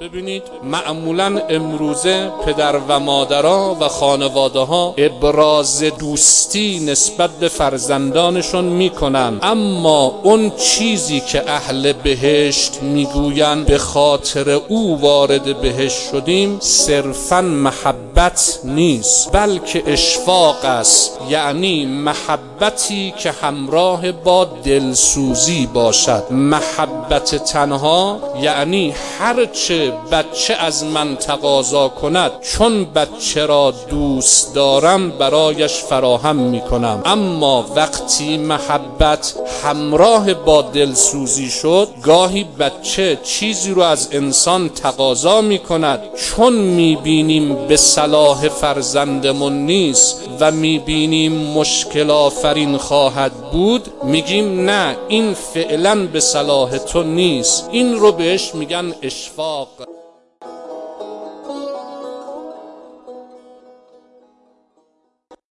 ببینید معمولا امروزه پدر و مادرها و خانواده ها ابراز دوستی نسبت به فرزندانشون می‌کنن. اما اون چیزی که اهل بهشت می‌گویند به خاطر او وارد بهشت شدیم صرفا محبت نیست بلکه اشفاق است. یعنی محبتی که همراه با دلسوزی باشد. محبت تنها یعنی هرچه بچه از من تقاضا کند چون بچه را دوست دارم برایش فراهم می کنم اما وقتی محبت همراه با دلسوزی شد گاهی بچه چیزی رو از انسان تقاضا می کند چون می بینیم به صلاح فرزندمون نیست و می بینیم مشکل آفرین خواهد بود میگیم نه این فعلا به صلاح تو نیست. این رو بهش میگن اشفاق.